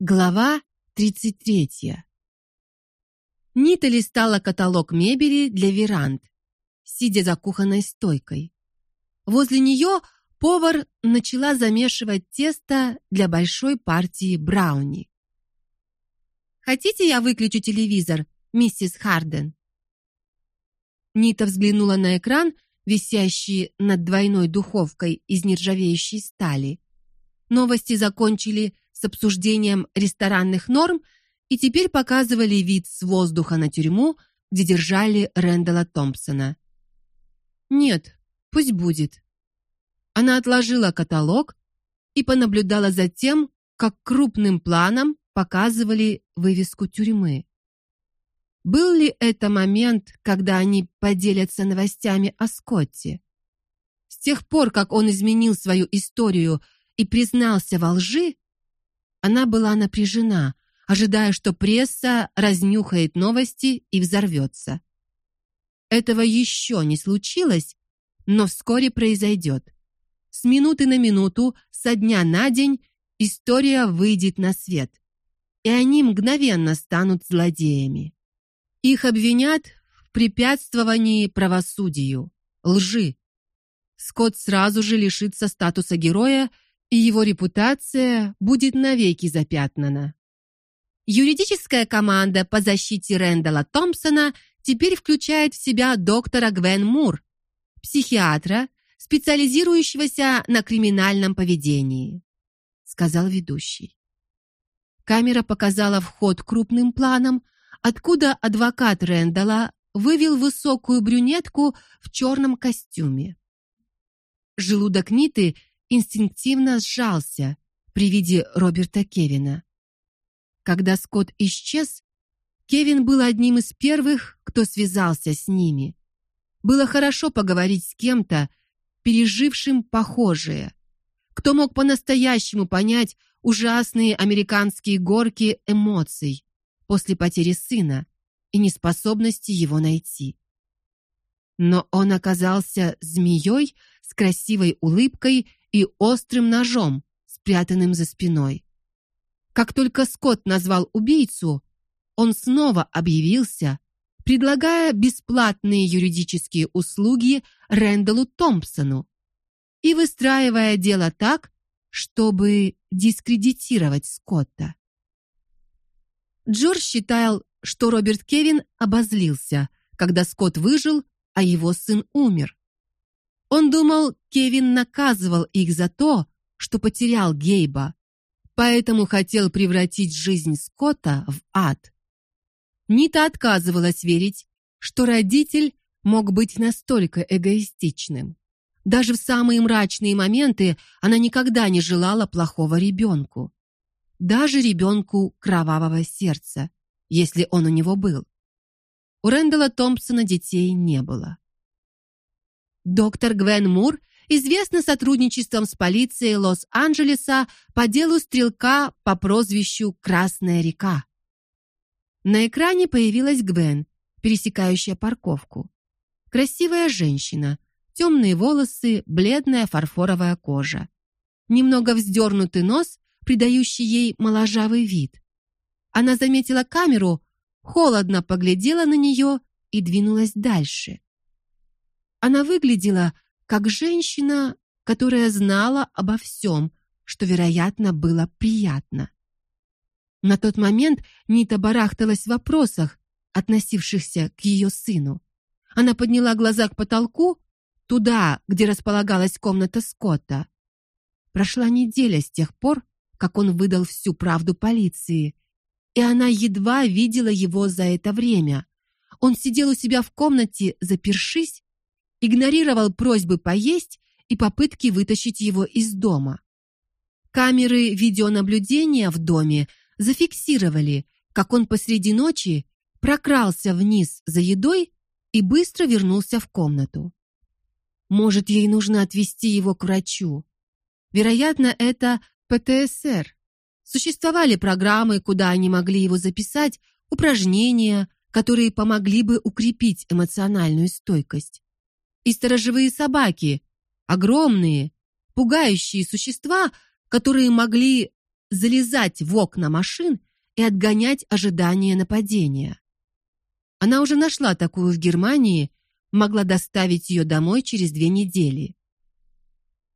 Глава 33. Нита листала каталог мебели для веранд, сидя за кухонной стойкой. Возле нее повар начала замешивать тесто для большой партии брауни. Хотите, я выключу телевизор, миссис Харден? Нита взглянула на экран, висящий над двойной духовкой из нержавеющей стали. Новости закончили с обсуждением ресторанных норм и теперь показывали вид с воздуха на тюрьму, где держали Рэндала Томпсона. Нет, пусть будет. Она отложила каталог и понаблюдала за тем, как крупным планом показывали вывеску тюрьмы. Был ли это момент, когда они поделятся новостями о Скотте? С тех пор, как он изменил свою историю и признался во лжи, она была напряжена, ожидая, что пресса разнюхает новости и взорвется. Этого еще не случилось, но вскоре произойдет. С минуты на минуту, со дня на день история выйдет на свет, и они мгновенно станут злодеями. Их обвинят в препятствовании правосудию, лжи. Скотт сразу же лишится статуса героя и его репутация будет навеки запятнана. Юридическая команда по защите Рэндала Томпсона теперь включает в себя доктора Гвен Мур, психиатра, специализирующегося на криминальном поведении, сказал ведущий. Камера показала вход крупным планом, откуда адвокат Рэндала вывел высокую брюнетку в черном костюме. Желудок Ниты инстинктивно сжался при виде Роберта Кевина. Когда Скотт исчез, Кевин был одним из первых, кто связался с ними. Было хорошо поговорить с кем-то, пережившим похожее, кто мог по-настоящему понять ужасные американские горки эмоций после потери сына и неспособности его найти. Но он оказался змеей с красивой улыбкой и острым ножом, спрятанным за спиной. Как только Скотт назвал убийцу, он снова объявился, предлагая бесплатные юридические услуги Рэндаллу Томпсону и выстраивая дело так, чтобы дискредитировать Скотта. Джордж считал, что Роберт Кевин обозлился, когда Скотт выжил, а его сын умер. Он думал, Кевин наказывал их за то, что потерял Гейба, поэтому хотел превратить жизнь Скотта в ад. Нита отказывалась верить, что родитель мог быть настолько эгоистичным. Даже в самые мрачные моменты она никогда не желала плохого ребенку. Даже ребенку кровавого сердца, если он у него был. У Рэндала Томпсона детей не было. Доктор Гвен Мур известна сотрудничеством с полицией Лос-Анджелеса по делу стрелка по прозвищу Красная река. На экране появилась Гвен, пересекающая парковку. Красивая женщина, темные волосы, бледная фарфоровая кожа. Немного вздернутый нос, придающий ей моложавый вид. Она заметила камеру, холодно поглядела на нее и двинулась дальше. Она выглядела как женщина, которая знала обо всем, что, вероятно, было приятно. На тот момент Нита барахталась в вопросах, относившихся к ее сыну. Она подняла глаза к потолку, туда, где располагалась комната Скотта. Прошла неделя с тех пор, как он выдал всю правду полиции, и она едва видела его за это время. Он сидел у себя в комнате, запершись, игнорировал просьбы поесть и попытки вытащить его из дома. Камеры видеонаблюдения в доме зафиксировали, как он посреди ночи прокрался вниз за едой и быстро вернулся в комнату. Может, ей нужно отвезти его к врачу. Вероятно, это ПТСР. Существовали программы, куда они могли его записать, упражнения, которые помогли бы укрепить эмоциональную стойкость и сторожевые собаки, огромные, пугающие существа, которые могли залезать в окна машин и отгонять ожидание нападения. Она уже нашла такую в Германии, могла доставить ее домой через две недели.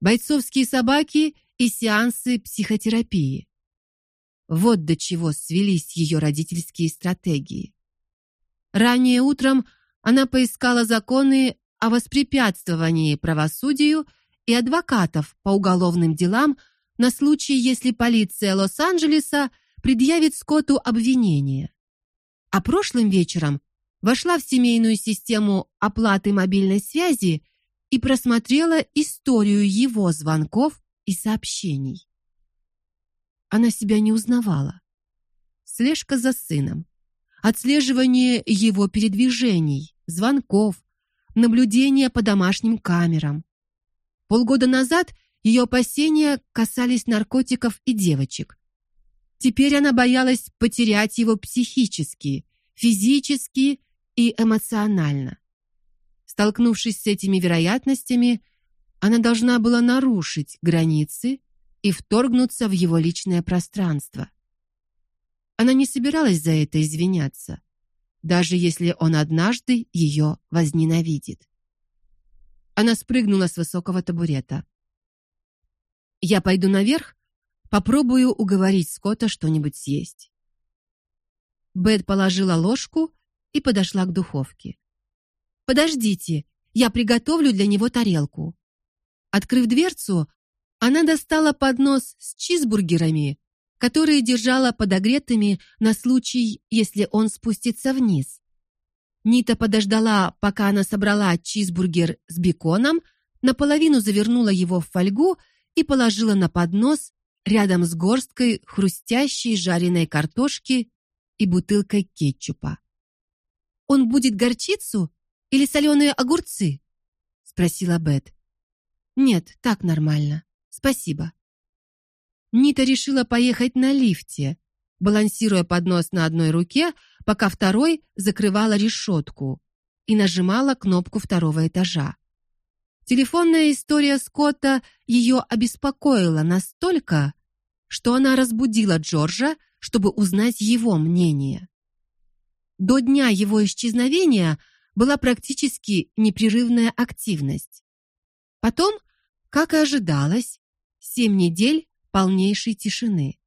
Бойцовские собаки и сеансы психотерапии. Вот до чего свелись ее родительские стратегии. Ранее утром она поискала законы о воспрепятствовании правосудию и адвокатов по уголовным делам на случай, если полиция Лос-Анджелеса предъявит Скотту обвинение. А прошлым вечером вошла в семейную систему оплаты мобильной связи и просмотрела историю его звонков и сообщений. Она себя не узнавала. Слежка за сыном, отслеживание его передвижений, звонков, наблюдение по домашним камерам. Полгода назад ее опасения касались наркотиков и девочек. Теперь она боялась потерять его психически, физически и эмоционально. Столкнувшись с этими вероятностями, она должна была нарушить границы и вторгнуться в его личное пространство. Она не собиралась за это извиняться, даже если он однажды ее возненавидит. Она спрыгнула с высокого табурета. Я пойду наверх, попробую уговорить Скотта что-нибудь съесть. Бет положила ложку и подошла к духовке. Подождите, я приготовлю для него тарелку. Открыв дверцу, она достала поднос с чизбургерами, которые держала подогретыми на случай, если он спустится вниз. Нита подождала, пока она собрала чизбургер с беконом, наполовину завернула его в фольгу и положила на поднос рядом с горсткой хрустящей жареной картошки и бутылкой кетчупа. Он будет горчицу или соленые огурцы? спросила Бет. Нет, так нормально. Спасибо. Нита решила поехать на лифте, балансируя поднос на одной руке, пока второй закрывала решетку и нажимала кнопку второго этажа. Телефонная история Скотта ее обеспокоила настолько, что она разбудила Джорджа, чтобы узнать его мнение. До дня его исчезновения была практически непрерывная активность. Потом, как и ожидалось, семь недель полнейшей тишины.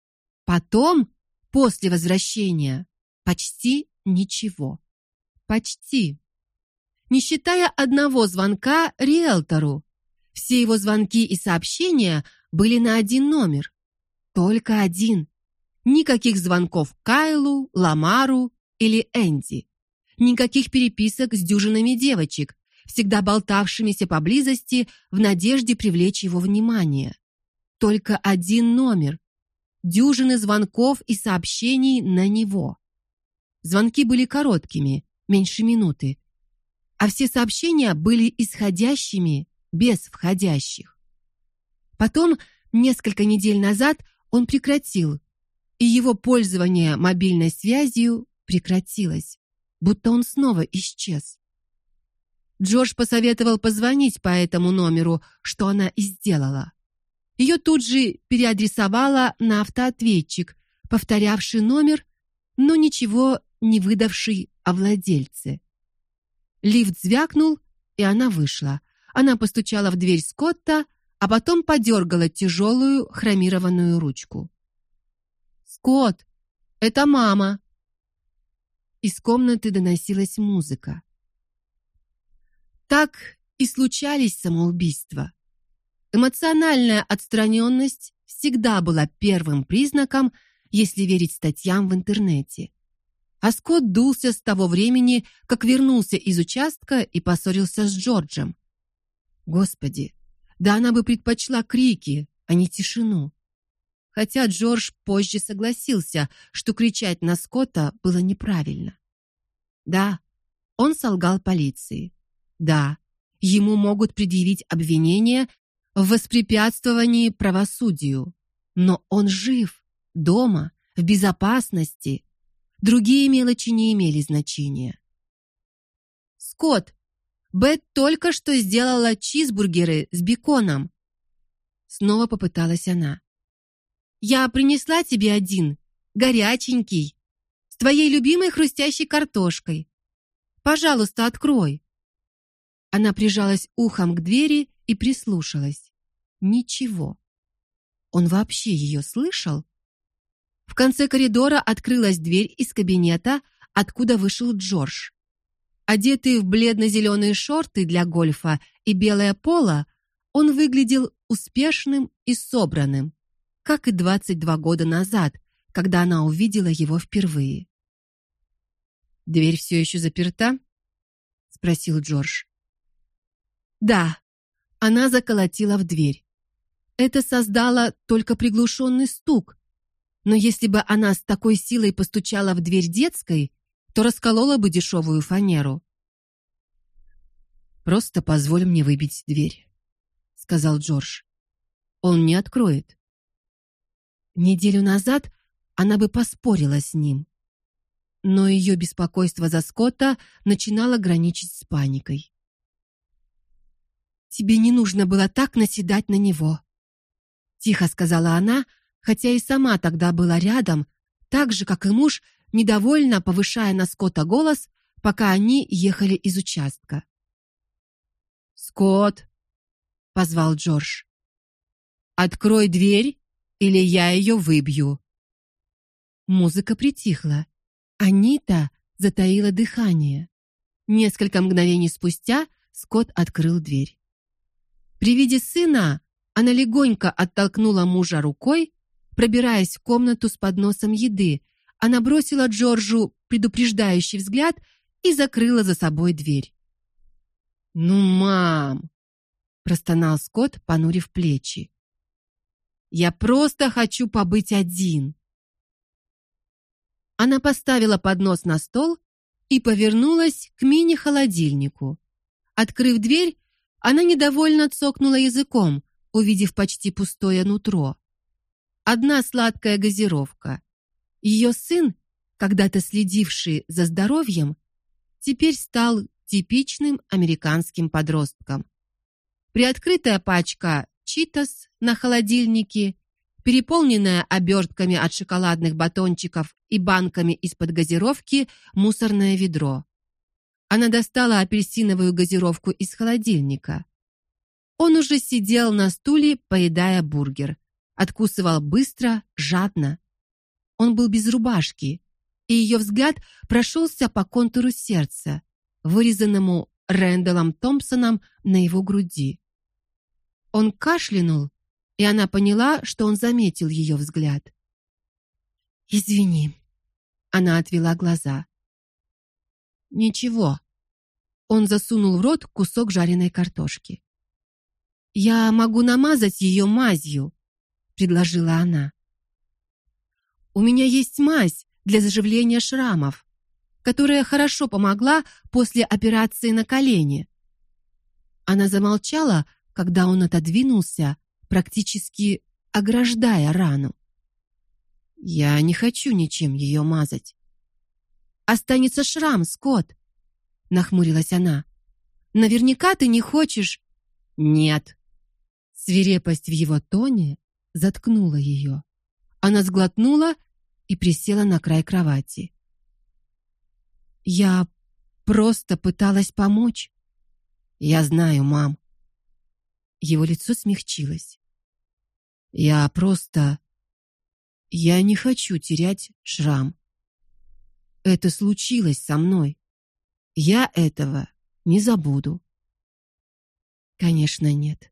Потом, после возвращения, почти ничего. Почти не считая одного звонка риэлтору. Все его звонки и сообщения были на один номер. Только один. Никаких звонков Кайлу, Ламару или Энди. Никаких переписок с дюжинами девочек, всегда болтавшимися поблизости в надежде привлечь его внимание. Только один номер. Дюжины звонков и сообщений на него. Звонки были короткими, меньше минуты, а все сообщения были исходящими, без входящих. Потом, несколько недель назад, он прекратил, и его пользование мобильной связью прекратилось, будто он снова исчез. Джордж посоветовал позвонить по этому номеру, что она и сделала. Ее тут же переадресовала на автоответчик, повторявший номер, но ничего не выдавший о владельце. Лифт звякнул, и она вышла. Она постучала в дверь Скотта, а потом подергала тяжелую хромированную ручку. Скотт, это мама. Из комнаты доносилась музыка. Так и случались самоубийства. Эмоциональная отстраненность всегда была первым признаком, если верить статьям в интернете а Скотт дулся с того времени, как вернулся из участка и поссорился с Джорджем. Господи, да она бы предпочла крики, а не тишину. Хотя Джордж позже согласился, что кричать на Скотта было неправильно. Да, он солгал полиции. Да, ему могут предъявить обвинение в воспрепятствовании правосудию, но он жив, дома, в безопасности Другие мелочи не имели значения. Скотт, Бет только что сделала чизбургеры с беконом. Снова попыталась она. Я принесла тебе один, горяченький, с твоей любимой хрустящей картошкой. Пожалуйста, открой. Она прижалась ухом к двери и прислушалась. Ничего. Он вообще ее слышал? В конце коридора открылась дверь из кабинета, откуда вышел Джордж. Одетый в бледно зеленые шорты для гольфа и белое поло, он выглядел успешным и собранным, как и 22 года назад, когда она увидела его впервые. Дверь все еще заперта? спросил Джордж. Да. Она заколотила в дверь. Это создало только приглушенный стук. Но если бы она с такой силой постучала в дверь детской, то расколола бы дешевую фанеру. Просто позволь мне выбить дверь, сказал Джордж. Он не откроет. Неделю назад она бы поспорила с ним. Но ее беспокойство за Скотта начинало граничить с паникой. Тебе не нужно было так наседать на него, тихо сказала она, хотя и сама тогда была рядом, так же как и муж, недовольно повышая на Скотта голос, пока они ехали из участка. Скотт, позвал Джордж. Открой дверь, или я ее выбью. Музыка притихла. Анита затаила дыхание. Несколько мгновений спустя Скотт открыл дверь. При виде сына она легонько оттолкнула мужа рукой, пробираясь в комнату с подносом еды. Она бросила Джорджу предупреждающий взгляд и закрыла за собой дверь. "Ну, мам", простонал Скотт, понурив плечи. "Я просто хочу побыть один". Она поставила поднос на стол и повернулась к мини-холодильнику. Открыв дверь, она недовольно цокнула языком, увидев почти пустое нутро. Одна сладкая газировка. Ее сын, когда-то следивший за здоровьем, теперь стал типичным американским подростком. Приоткрытая пачка Читос на холодильнике, переполненная обертками от шоколадных батончиков и банками из-под газировки мусорное ведро. Она достала апельсиновую газировку из холодильника. Он уже сидел на стуле, поедая бургер, откусывал быстро, жадно. Он был без рубашки, и ее взгляд прошелся по контуру сердца, вырезанному Рэндаллом Томпсоном на его груди. Он кашлянул, и она поняла, что он заметил ее взгляд. Извини. Она отвела глаза. Ничего. Он засунул в рот кусок жареной картошки. Я могу намазать ее мазью, предложила она. У меня есть мазь для заживления шрамов, которая хорошо помогла после операции на колене. Она замолчала, когда он отодвинулся, практически ограждая рану. Я не хочу ничем ее мазать. Останется шрам, Скотт, нахмурилась она. Наверняка ты не хочешь. Нет. Свирепость в его тоне заткнула ее. Она сглотнула и присела на край кровати. Я просто пыталась помочь. Я знаю, мам. Его лицо смягчилось. Я просто я не хочу терять шрам. Это случилось со мной. Я этого не забуду. Конечно, нет.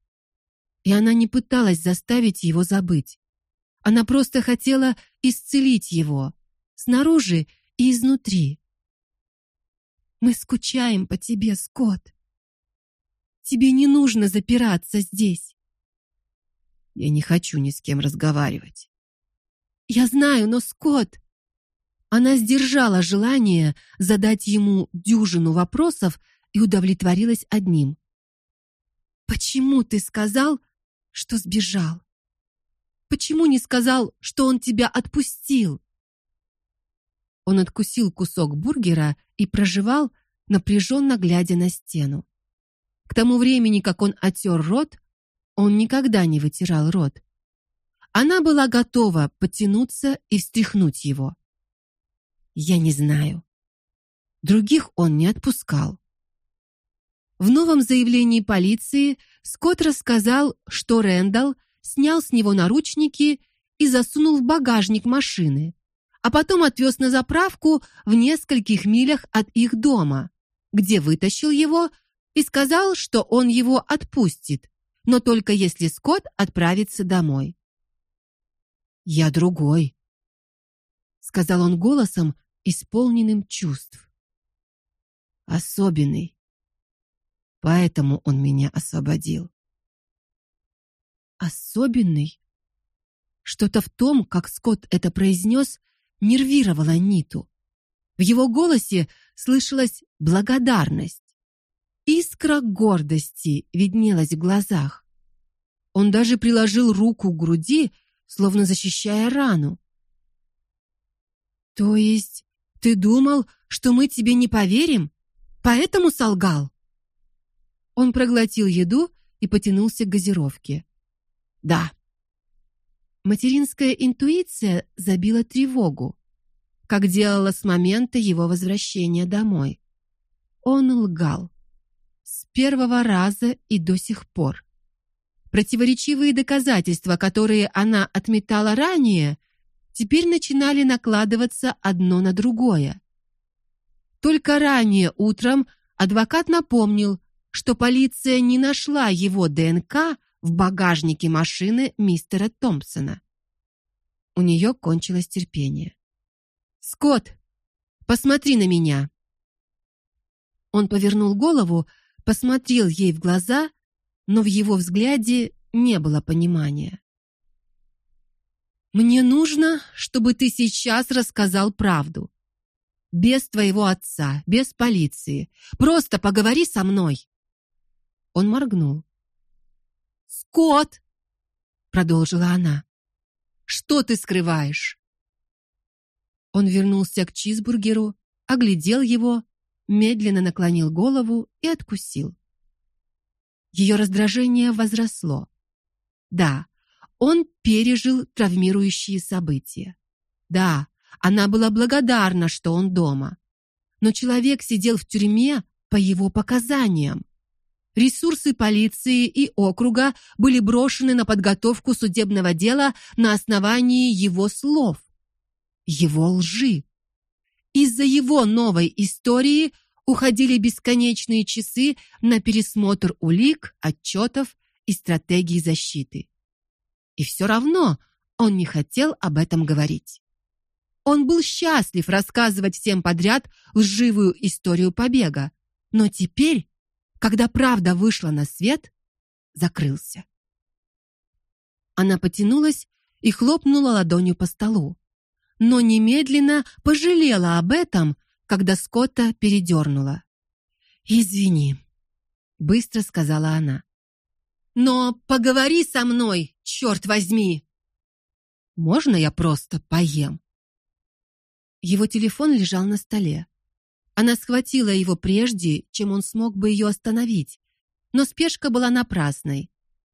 И она не пыталась заставить его забыть. Она просто хотела исцелить его снаружи и изнутри. Мы скучаем по тебе, Скотт. Тебе не нужно запираться здесь. Я не хочу ни с кем разговаривать. Я знаю, но Скотт она сдержала желание задать ему дюжину вопросов и удовлетворилась одним. Почему ты сказал, что сбежал? Почему не сказал, что он тебя отпустил? Он откусил кусок бургера и прожевал, напряженно глядя на стену. К тому времени, как он оттер рот, он никогда не вытирал рот. она была готова потянуться и встряхнуть его. Я не знаю. Других он не отпускал. В новом заявлении полиции Скотт рассказал, что Рэндалл снял с него наручники и засунул в багажник машины, а потом отвез на заправку в нескольких милях от их дома, где вытащил его и сказал, что он его отпустит, но только если Скотт отправится домой. Я другой, сказал он голосом, исполненным чувств. Особенный. Поэтому он меня освободил. Особенный. Что-то в том, как Скотт это произнес, нервировало Ниту. В его голосе слышалась благодарность. Искра гордости виднелась в глазах. Он даже приложил руку к груди, словно защищая рану. То есть ты думал, что мы тебе не поверим, поэтому солгал? Он проглотил еду и потянулся к газировке. Да. Материнская интуиция забила тревогу, как делала с момента его возвращения домой. Он лгал с первого раза и до сих пор. Противоречивые доказательства, которые она отметала ранее, теперь начинали накладываться одно на другое. Только ранее утром адвокат напомнил, что полиция не нашла его ДНК в багажнике машины мистера Томпсона. У нее кончилось терпение. Скотт, посмотри на меня. Он повернул голову, посмотрел ей в глаза, но в его взгляде не было понимания. Мне нужно, чтобы ты сейчас рассказал правду. Без твоего отца, без полиции. Просто поговори со мной. Он моргнул. "Скотт", продолжила она. "Что ты скрываешь?" Он вернулся к чизбургеру, оглядел его, медленно наклонил голову и откусил. Ее раздражение возросло. Да, он пережил травмирующие события. Да, она была благодарна, что он дома. Но человек сидел в тюрьме по его показаниям. Ресурсы полиции и округа были брошены на подготовку судебного дела на основании его слов, его лжи. Из-за его новой истории уходили бесконечные часы на пересмотр улик, отчетов и стратегий защиты. И все равно он не хотел об этом говорить. Он был счастлив рассказывать всем подряд лживую историю побега, но теперь когда правда вышла на свет, закрылся. Она потянулась и хлопнула ладонью по столу, но немедленно пожалела об этом, когда Скотта передернула. "Извини", быстро сказала она. "Но поговори со мной, черт возьми. Можно я просто поем?" Его телефон лежал на столе. Она схватила его прежде, чем он смог бы ее остановить. Но спешка была напрасной,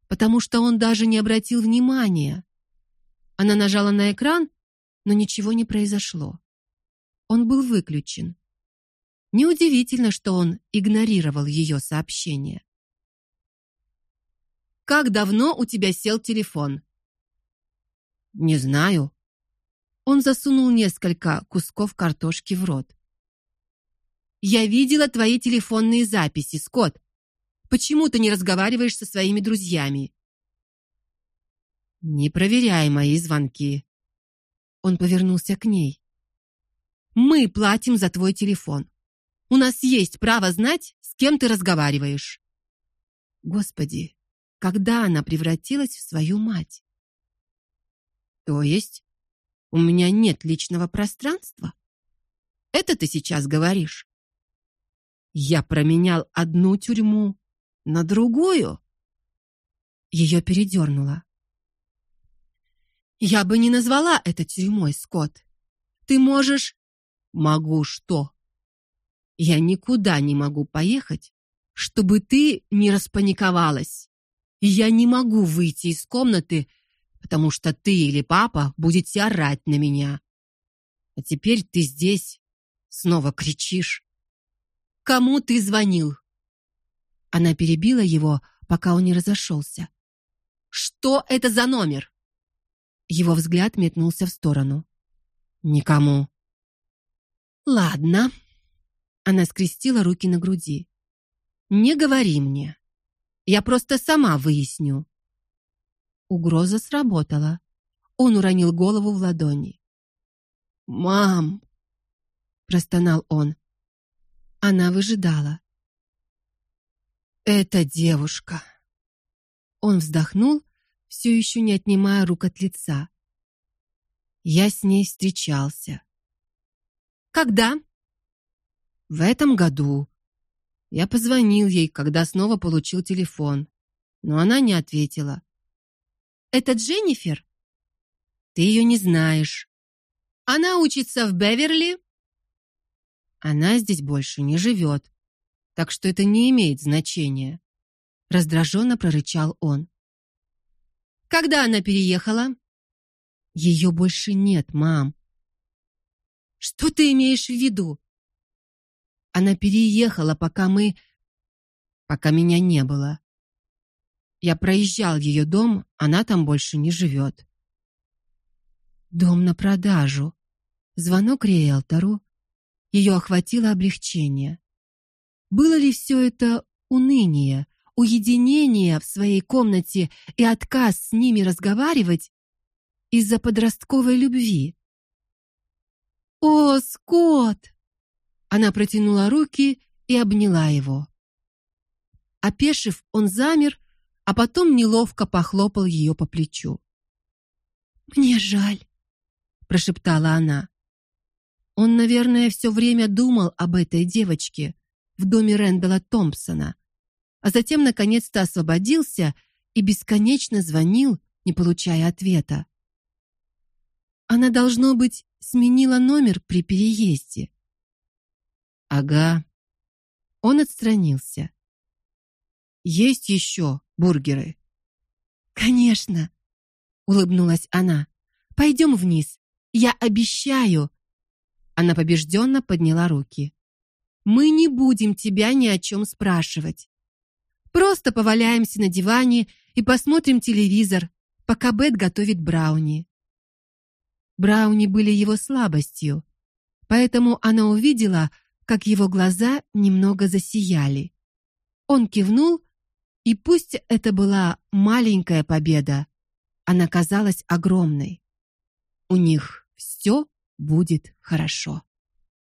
потому что он даже не обратил внимания. Она нажала на экран, но ничего не произошло. Он был выключен. Неудивительно, что он игнорировал ее сообщение. Как давно у тебя сел телефон? Не знаю. Он засунул несколько кусков картошки в рот. Я видела твои телефонные записи, Скотт. Почему ты не разговариваешь со своими друзьями? Не проверяй мои звонки. Он повернулся к ней. Мы платим за твой телефон. У нас есть право знать, с кем ты разговариваешь. Господи, когда она превратилась в свою мать? То есть у меня нет личного пространства? Это ты сейчас говоришь? Я променял одну тюрьму на другую. Ее передернуло. Я бы не назвала это тюрьмой, Скотт. Ты можешь Могу что? Я никуда не могу поехать, чтобы ты не распаниковалась. Я не могу выйти из комнаты, потому что ты или папа будете орать на меня. А теперь ты здесь снова кричишь. Кому ты звонил? Она перебила его, пока он не разошелся. Что это за номер? Его взгляд метнулся в сторону. Никому. Ладно. Она скрестила руки на груди. Не говори мне. Я просто сама выясню. Угроза сработала. Он уронил голову в ладони. "Мам", простонал он. Она выжидала. "Эта девушка". Он вздохнул, все еще не отнимая рук от лица. Я с ней встречался. Когда? В этом году. Я позвонил ей, когда снова получил телефон, но она не ответила. Это Дженнифер? Ты ее не знаешь. Она учится в Беверли? Она здесь больше не живет, так что это не имеет значения, раздраженно прорычал он. Когда она переехала? Ее больше нет, мам. Что ты имеешь в виду? Она переехала, пока мы пока меня не было. Я проезжал ее дом, она там больше не живет. Дом на продажу. Звонок риэлтору. Ее охватило облегчение. Было ли все это уныние, уединение в своей комнате и отказ с ними разговаривать из-за подростковой любви? О, Скотт! Она протянула руки и обняла его. Опешив, он замер а потом неловко похлопал ее по плечу. Мне жаль, прошептала она. Он, наверное, все время думал об этой девочке в доме Рэндала Томпсона, а затем наконец-то освободился и бесконечно звонил, не получая ответа. Она должно быть сменила номер при переезде. Ага. Он отстранился. Есть еще бургеры. Конечно, улыбнулась она. Пойдем вниз. Я обещаю. Она побежденно подняла руки. Мы не будем тебя ни о чем спрашивать. Просто поваляемся на диване и посмотрим телевизор, пока Бет готовит брауни. Брауни были его слабостью, поэтому она увидела, как его глаза немного засияли. Он кивнул и пусть это была маленькая победа, она казалась огромной. У них все будет хорошо.